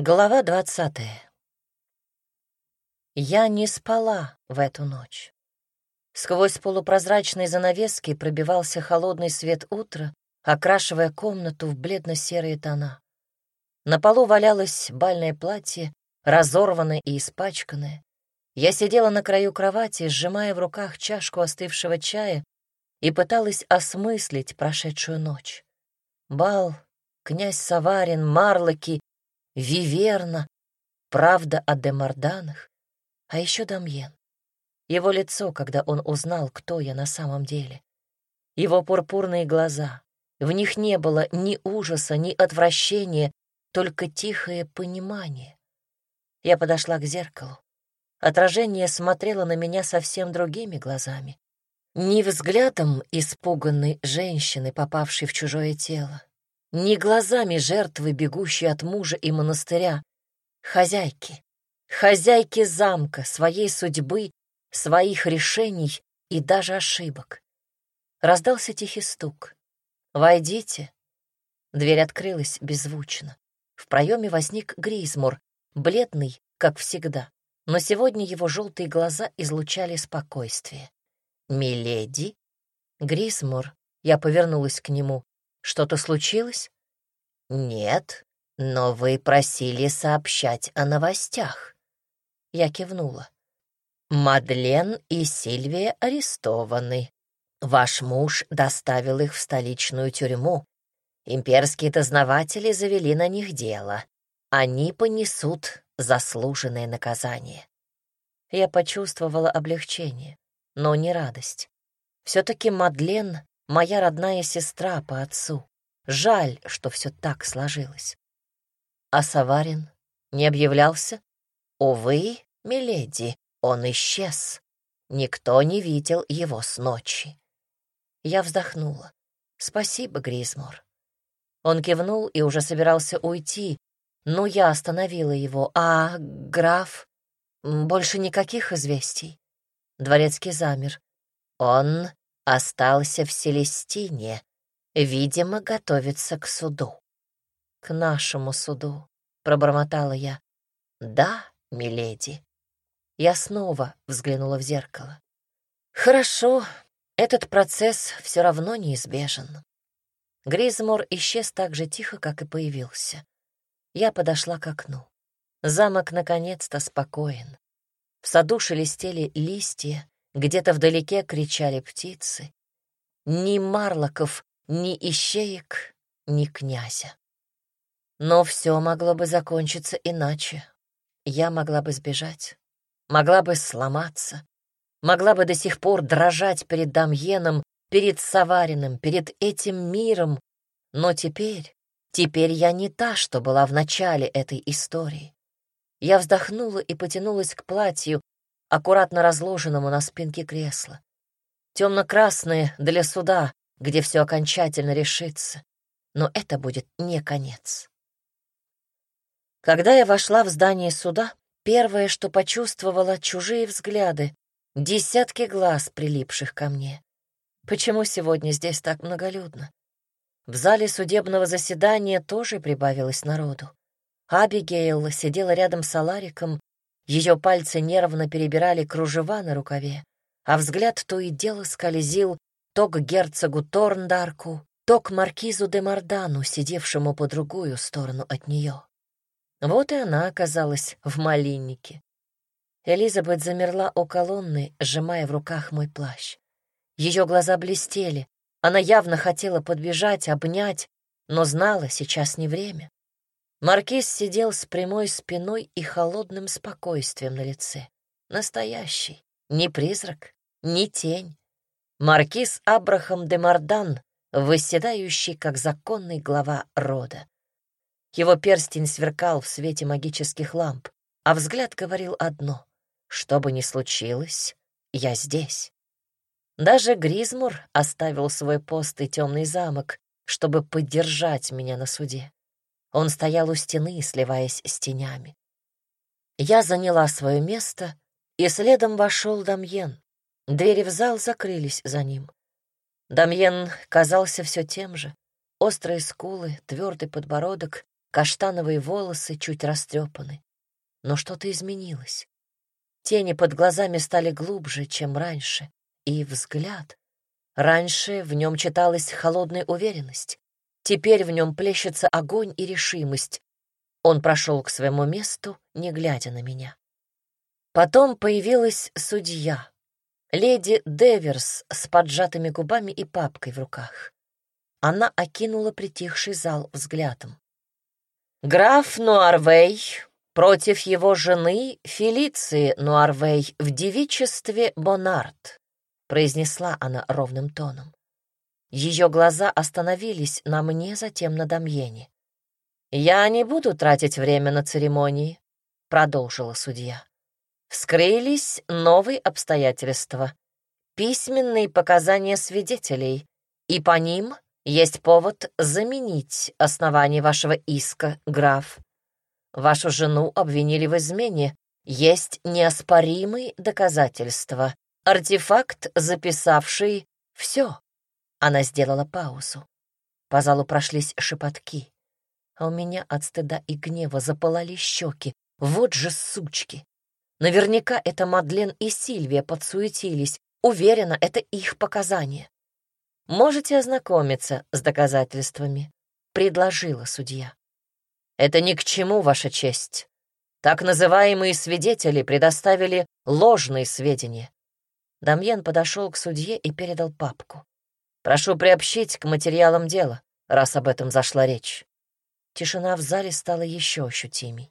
Глава двадцатая. Я не спала в эту ночь. Сквозь полупрозрачные занавески пробивался холодный свет утра, окрашивая комнату в бледно-серые тона. На полу валялось бальное платье, разорванное и испачканное. Я сидела на краю кровати, сжимая в руках чашку остывшего чая и пыталась осмыслить прошедшую ночь. Бал, князь Саварин, Марлоки Виверна, правда о Демарданах, а еще Дамьен. Его лицо, когда он узнал, кто я на самом деле. Его пурпурные глаза. В них не было ни ужаса, ни отвращения, только тихое понимание. Я подошла к зеркалу. Отражение смотрело на меня совсем другими глазами. Не взглядом испуганной женщины, попавшей в чужое тело, не глазами жертвы, бегущей от мужа и монастыря, хозяйки, хозяйки замка, своей судьбы, своих решений и даже ошибок. Раздался тихий стук. «Войдите». Дверь открылась беззвучно. В проеме возник Гризмур, бледный, как всегда, но сегодня его желтые глаза излучали спокойствие. «Миледи?» «Гризмур», я повернулась к нему, что-то случилось? Нет, но вы просили сообщать о новостях. Я кивнула. Мадлен и Сильвия арестованы. Ваш муж доставил их в столичную тюрьму. Имперские дознаватели завели на них дело. Они понесут заслуженное наказание. Я почувствовала облегчение, но не радость. Все-таки Мадлен моя родная сестра по отцу. Жаль, что все так сложилось. А Саварин не объявлялся? Увы, миледи, он исчез. Никто не видел его с ночи. Я вздохнула. Спасибо, Гризмор. Он кивнул и уже собирался уйти, но я остановила его. А граф? Больше никаких известий. Дворецкий замер. Он остался в Селестине. Видимо, готовится к суду. К нашему суду, пробормотала я. Да, миледи. Я снова взглянула в зеркало. Хорошо, этот процесс все равно неизбежен. Гризмор исчез так же тихо, как и появился. Я подошла к окну. Замок наконец-то спокоен. В саду шелестели листья, где-то вдалеке кричали птицы. Ни марлоков, ни ищеек, ни князя. Но все могло бы закончиться иначе. Я могла бы сбежать, могла бы сломаться, могла бы до сих пор дрожать перед Дамьеном, перед Савариным, перед этим миром. Но теперь, теперь я не та, что была в начале этой истории. Я вздохнула и потянулась к платью, аккуратно разложенному на спинке кресла. Темно-красные для суда, где все окончательно решится. Но это будет не конец. Когда я вошла в здание суда, первое, что почувствовала, — чужие взгляды, десятки глаз, прилипших ко мне. Почему сегодня здесь так многолюдно? В зале судебного заседания тоже прибавилось народу. Абигейл сидела рядом с Алариком ее пальцы нервно перебирали кружева на рукаве, а взгляд то и дело скользил то к герцогу Торндарку, то к маркизу де Мардану, сидевшему по другую сторону от нее. Вот и она оказалась в малиннике. Элизабет замерла у колонны, сжимая в руках мой плащ. Ее глаза блестели, она явно хотела подбежать, обнять, но знала, сейчас не время. Маркиз сидел с прямой спиной и холодным спокойствием на лице. Настоящий, не призрак, не тень. Маркиз Абрахам де Мардан, восседающий как законный глава рода. Его перстень сверкал в свете магических ламп, а взгляд говорил одно — что бы ни случилось, я здесь. Даже Гризмур оставил свой пост и темный замок, чтобы поддержать меня на суде. Он стоял у стены, сливаясь с тенями. Я заняла свое место, и следом вошел Дамьен. Двери в зал закрылись за ним. Дамьен казался все тем же. Острые скулы, твердый подбородок, каштановые волосы чуть растрепаны. Но что-то изменилось. Тени под глазами стали глубже, чем раньше, и взгляд. Раньше в нем читалась холодная уверенность. Теперь в нем плещется огонь и решимость. Он прошел к своему месту, не глядя на меня. Потом появилась судья, леди Деверс с поджатыми губами и папкой в руках. Она окинула притихший зал взглядом. «Граф Нуарвей против его жены Фелиции Нуарвей в девичестве Бонарт», произнесла она ровным тоном. Ее глаза остановились на мне, затем на Дамьене. «Я не буду тратить время на церемонии», — продолжила судья. Вскрылись новые обстоятельства, письменные показания свидетелей, и по ним есть повод заменить основание вашего иска, граф. Вашу жену обвинили в измене. Есть неоспоримые доказательства. Артефакт, записавший все. Она сделала паузу. По залу прошлись шепотки. А у меня от стыда и гнева запылали щеки. Вот же сучки! Наверняка это Мадлен и Сильвия подсуетились. Уверена, это их показания. «Можете ознакомиться с доказательствами», — предложила судья. «Это ни к чему, Ваша честь. Так называемые свидетели предоставили ложные сведения». Дамьен подошел к судье и передал папку. «Прошу приобщить к материалам дела, раз об этом зашла речь». Тишина в зале стала еще ощутимей.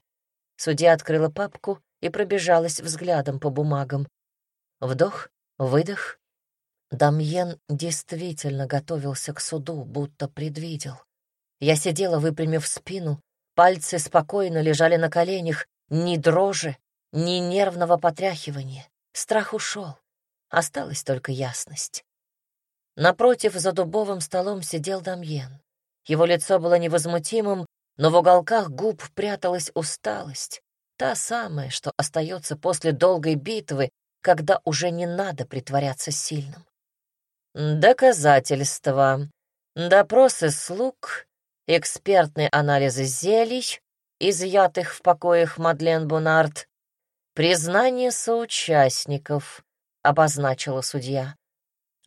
Судья открыла папку и пробежалась взглядом по бумагам. Вдох, выдох, Дамьен действительно готовился к суду, будто предвидел. Я сидела, выпрямив спину, пальцы спокойно лежали на коленях, ни дрожи, ни нервного потряхивания. Страх ушел, осталась только ясность. Напротив, за дубовым столом сидел Дамьен. Его лицо было невозмутимым, но в уголках губ пряталась усталость, та самая, что остается после долгой битвы, когда уже не надо притворяться сильным. Доказательства. Допросы слуг, экспертные анализы зелий, изъятых в покоях Мадлен Бонард, признание соучастников, обозначила судья.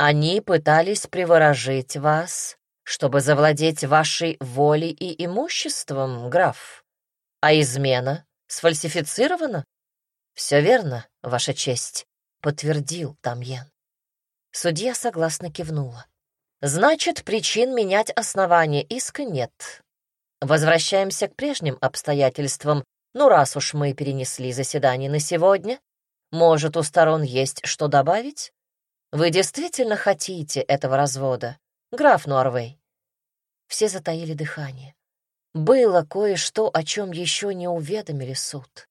Они пытались приворожить вас, чтобы завладеть вашей волей и имуществом, граф. А измена сфальсифицирована? Все верно, ваша честь, подтвердил Тамьен. Судья согласно кивнула. «Значит, причин менять основание иска нет. Возвращаемся к прежним обстоятельствам. Ну, раз уж мы перенесли заседание на сегодня, может, у сторон есть что добавить? Вы действительно хотите этого развода, граф Нуарвей?» Все затаили дыхание. Было кое-что, о чем еще не уведомили суд.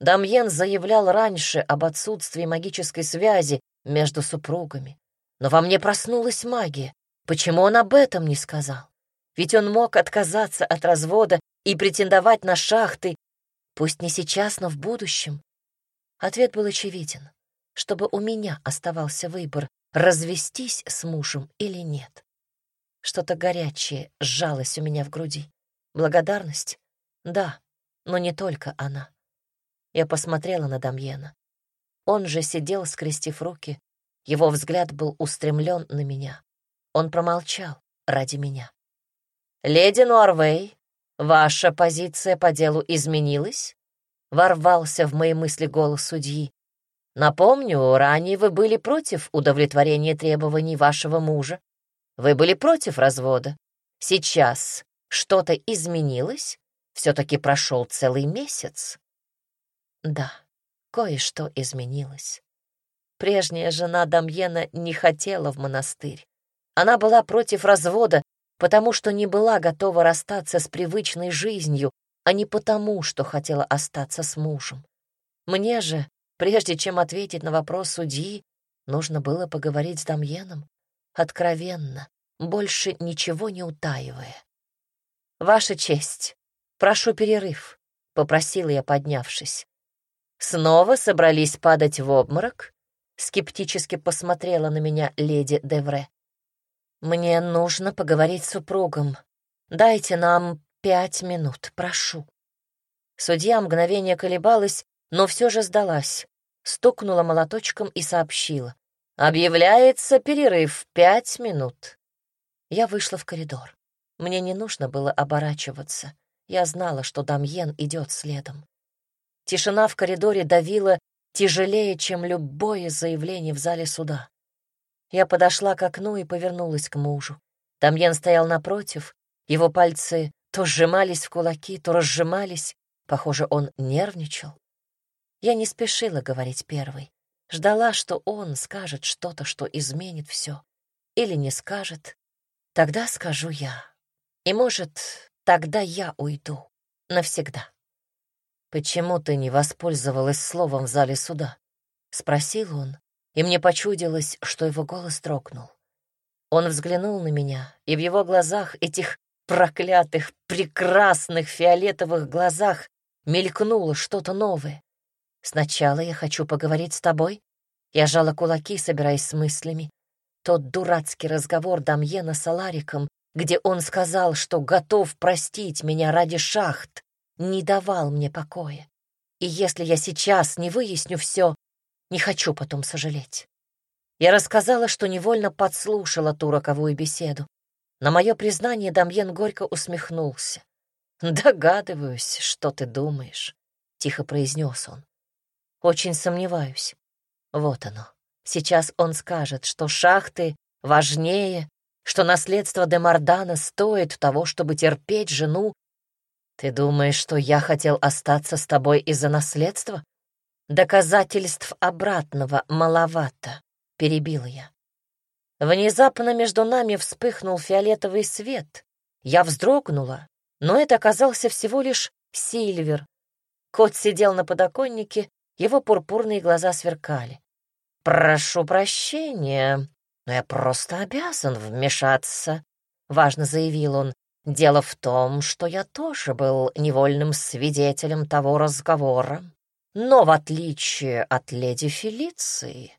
Дамьен заявлял раньше об отсутствии магической связи между супругами. Но во мне проснулась магия. Почему он об этом не сказал? Ведь он мог отказаться от развода и претендовать на шахты, пусть не сейчас, но в будущем. Ответ был очевиден, чтобы у меня оставался выбор, развестись с мужем или нет. Что-то горячее сжалось у меня в груди. Благодарность? Да, но не только она. Я посмотрела на Дамьена. Он же сидел, скрестив руки. Его взгляд был устремлен на меня. Он промолчал ради меня. «Леди Нуарвей, ваша позиция по делу изменилась?» Ворвался в мои мысли голос судьи. «Напомню, ранее вы были против удовлетворения требований вашего мужа. Вы были против развода. Сейчас что-то изменилось? Все-таки прошел целый месяц». «Да, кое-что изменилось. Прежняя жена Дамьена не хотела в монастырь. Она была против развода, потому что не была готова расстаться с привычной жизнью, а не потому, что хотела остаться с мужем. Мне же, прежде чем ответить на вопрос судьи, нужно было поговорить с Дамьеном откровенно, больше ничего не утаивая. «Ваша честь, прошу перерыв», — попросила я, поднявшись. Снова собрались падать в обморок? Скептически посмотрела на меня леди Девре. Мне нужно поговорить с супругом. Дайте нам пять минут, прошу». Судья мгновение колебалась, но все же сдалась, стукнула молоточком и сообщила. «Объявляется перерыв пять минут». Я вышла в коридор. Мне не нужно было оборачиваться. Я знала, что Дамьен идет следом. Тишина в коридоре давила тяжелее, чем любое заявление в зале суда. Я подошла к окну и повернулась к мужу. Дамьен стоял напротив, его пальцы то сжимались в кулаки, то разжимались. Похоже, он нервничал. Я не спешила говорить первой. Ждала, что он скажет что-то, что изменит все. Или не скажет. Тогда скажу я. И, может, тогда я уйду. Навсегда. «Почему ты не воспользовалась словом в зале суда?» — спросил он, и мне почудилось, что его голос дрогнул. Он взглянул на меня, и в его глазах, этих проклятых, прекрасных фиолетовых глазах, мелькнуло что-то новое. «Сначала я хочу поговорить с тобой». Я жала кулаки, собираясь с мыслями. Тот дурацкий разговор Дамьена с Алариком, где он сказал, что готов простить меня ради шахт, не давал мне покоя. И если я сейчас не выясню все, не хочу потом сожалеть. Я рассказала, что невольно подслушала ту роковую беседу. На мое признание Дамьен горько усмехнулся. «Догадываюсь, что ты думаешь», — тихо произнес он. «Очень сомневаюсь. Вот оно. Сейчас он скажет, что шахты важнее, что наследство де Мардана стоит того, чтобы терпеть жену «Ты думаешь, что я хотел остаться с тобой из-за наследства?» «Доказательств обратного маловато», — перебила я. Внезапно между нами вспыхнул фиолетовый свет. Я вздрогнула, но это оказался всего лишь Сильвер. Кот сидел на подоконнике, его пурпурные глаза сверкали. «Прошу прощения, но я просто обязан вмешаться», — важно заявил он. Дело в том, что я тоже был невольным свидетелем того разговора. Но в отличие от леди Фелиции,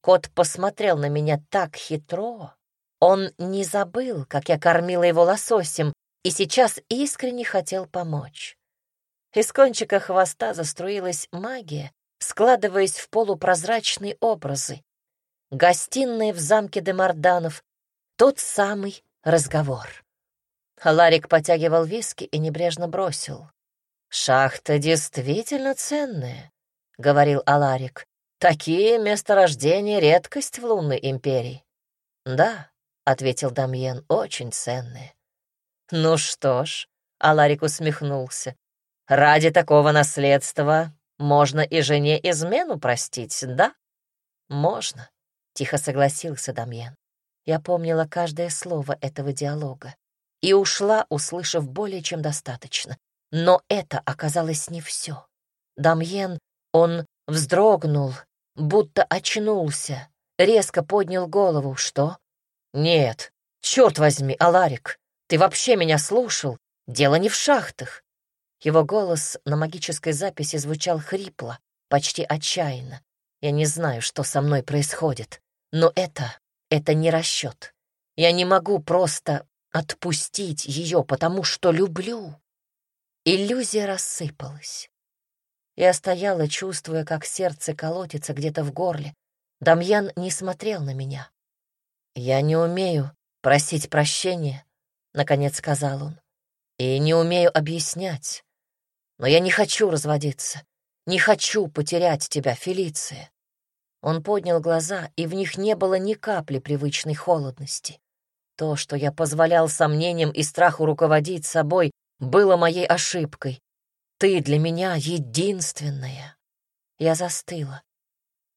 кот посмотрел на меня так хитро. Он не забыл, как я кормила его лососем, и сейчас искренне хотел помочь. Из кончика хвоста заструилась магия, складываясь в полупрозрачные образы. Гостиная в замке Демарданов, тот самый разговор. Ларик потягивал виски и небрежно бросил. «Шахта действительно ценная», — говорил Аларик. «Такие месторождения — редкость в лунной империи». «Да», — ответил Дамьен, — «очень ценные». «Ну что ж», — Аларик усмехнулся, — «ради такого наследства можно и жене измену простить, да?» «Можно», — тихо согласился Дамьен. Я помнила каждое слово этого диалога и ушла, услышав более чем достаточно. Но это оказалось не все. Дамьен, он вздрогнул, будто очнулся, резко поднял голову. Что? Нет, черт возьми, Аларик, ты вообще меня слушал? Дело не в шахтах. Его голос на магической записи звучал хрипло, почти отчаянно. Я не знаю, что со мной происходит, но это, это не расчет. Я не могу просто отпустить ее, потому что люблю. Иллюзия рассыпалась. Я стояла, чувствуя, как сердце колотится где-то в горле. Дамьян не смотрел на меня. «Я не умею просить прощения», — наконец сказал он. «И не умею объяснять. Но я не хочу разводиться. Не хочу потерять тебя, Фелиция». Он поднял глаза, и в них не было ни капли привычной холодности. То, что я позволял сомнениям и страху руководить собой, было моей ошибкой. Ты для меня единственная. Я застыла.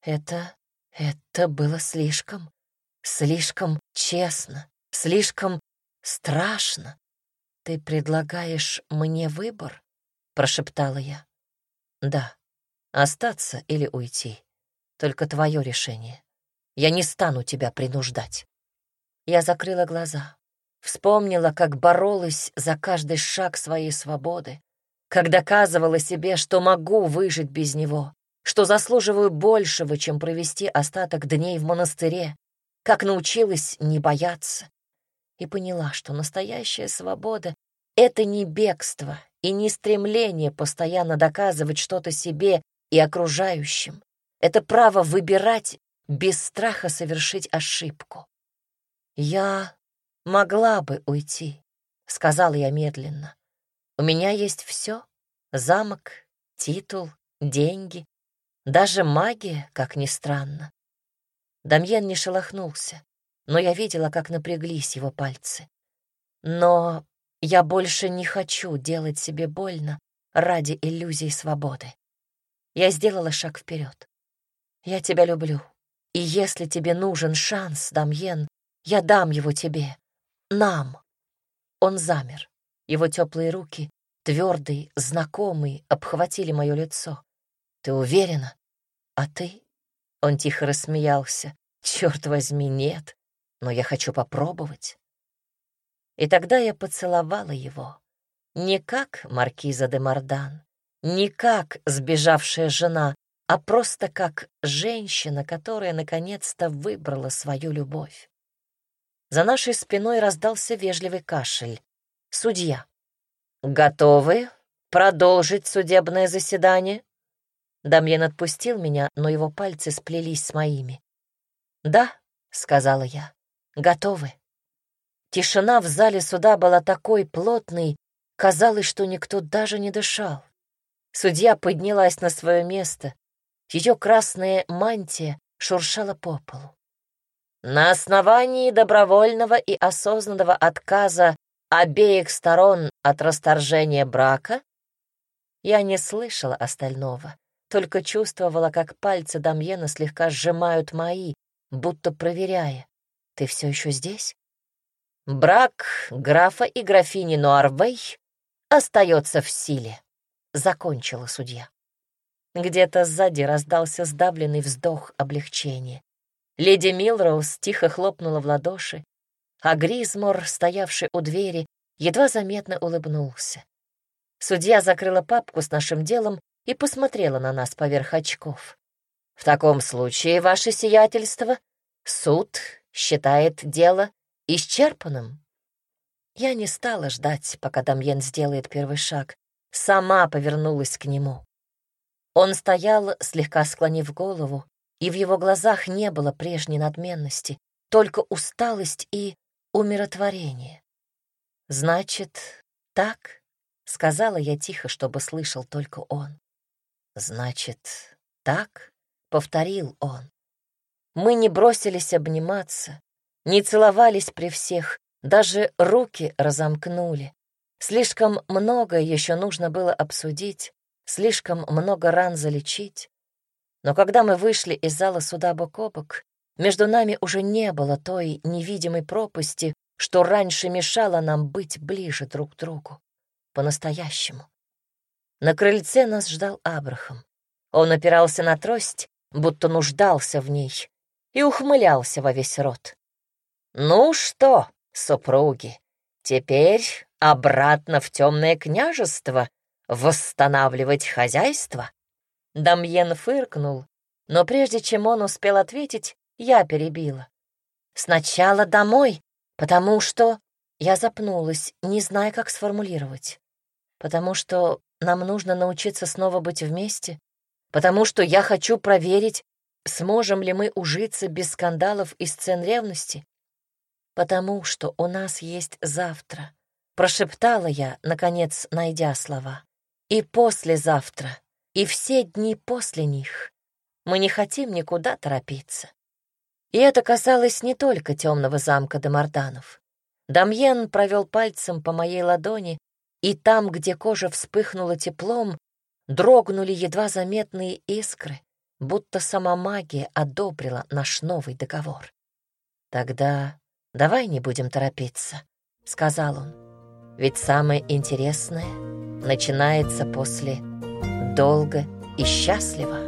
Это... это было слишком... слишком честно, слишком страшно. Ты предлагаешь мне выбор? Прошептала я. Да, остаться или уйти. Только твое решение. Я не стану тебя принуждать. Я закрыла глаза. Вспомнила, как боролась за каждый шаг своей свободы, как доказывала себе, что могу выжить без него, что заслуживаю большего, чем провести остаток дней в монастыре, как научилась не бояться. И поняла, что настоящая свобода Это не бегство и не стремление постоянно доказывать что-то себе и окружающим. Это право выбирать без страха совершить ошибку. Я могла бы уйти, — сказала я медленно. «У меня есть все — замок, титул, деньги, даже магия, как ни странно». Дамьен не шелохнулся, но я видела, как напряглись его пальцы. «Но я больше не хочу делать себе больно ради иллюзий свободы». Я сделала шаг вперед. «Я тебя люблю, и если тебе нужен шанс, Дамьен, я дам его тебе, нам». Он замер. Его теплые руки, твердые, знакомые, обхватили мое лицо. «Ты уверена? А ты?» Он тихо рассмеялся. «Черт возьми, нет, но я хочу попробовать». И тогда я поцеловала его. Не как маркиза де Мардан, не как сбежавшая жена, а просто как женщина, которая наконец-то выбрала свою любовь. За нашей спиной раздался вежливый кашель. Судья. «Готовы продолжить судебное заседание?» Дамьен отпустил меня, но его пальцы сплелись с моими. «Да», — сказала я, — «готовы». Тишина в зале суда была такой плотной, казалось, что никто даже не дышал. Судья поднялась на свое место. Ее красная мантия шуршала по полу. На основании добровольного и осознанного отказа обеих сторон от расторжения брака я не слышала остального, только чувствовала, как пальцы Дамьена слегка сжимают мои, будто проверяя. «Ты все еще здесь?» «Брак графа и графини Нуарвей остается в силе», — закончила судья. Где-то сзади раздался сдавленный вздох облегчения. Леди Милроуз тихо хлопнула в ладоши, а Гризмор, стоявший у двери, едва заметно улыбнулся. Судья закрыла папку с нашим делом и посмотрела на нас поверх очков. «В таком случае, ваше сиятельство, суд считает дело исчерпанным». Я не стала ждать, пока Дамьен сделает первый шаг. Сама повернулась к нему. Он стоял, слегка склонив голову, и в его глазах не было прежней надменности, только усталость и умиротворение. «Значит, так?» — сказала я тихо, чтобы слышал только он. «Значит, так?» — повторил он. Мы не бросились обниматься, не целовались при всех, даже руки разомкнули. Слишком много еще нужно было обсудить, слишком много ран залечить. Но когда мы вышли из зала суда бок о бок, между нами уже не было той невидимой пропасти, что раньше мешало нам быть ближе друг к другу, по-настоящему. На крыльце нас ждал Абрахам. Он опирался на трость, будто нуждался в ней, и ухмылялся во весь рот. «Ну что, супруги, теперь обратно в темное княжество восстанавливать хозяйство?» Дамьен фыркнул, но прежде чем он успел ответить, я перебила. «Сначала домой, потому что...» Я запнулась, не зная, как сформулировать. «Потому что нам нужно научиться снова быть вместе, потому что я хочу проверить, сможем ли мы ужиться без скандалов и сцен ревности, потому что у нас есть завтра», — прошептала я, наконец, найдя слова. «И послезавтра» и все дни после них. Мы не хотим никуда торопиться. И это касалось не только темного замка Демарданов. Дамьен провел пальцем по моей ладони, и там, где кожа вспыхнула теплом, дрогнули едва заметные искры, будто сама магия одобрила наш новый договор. «Тогда давай не будем торопиться», — сказал он. «Ведь самое интересное начинается после долго и счастливо.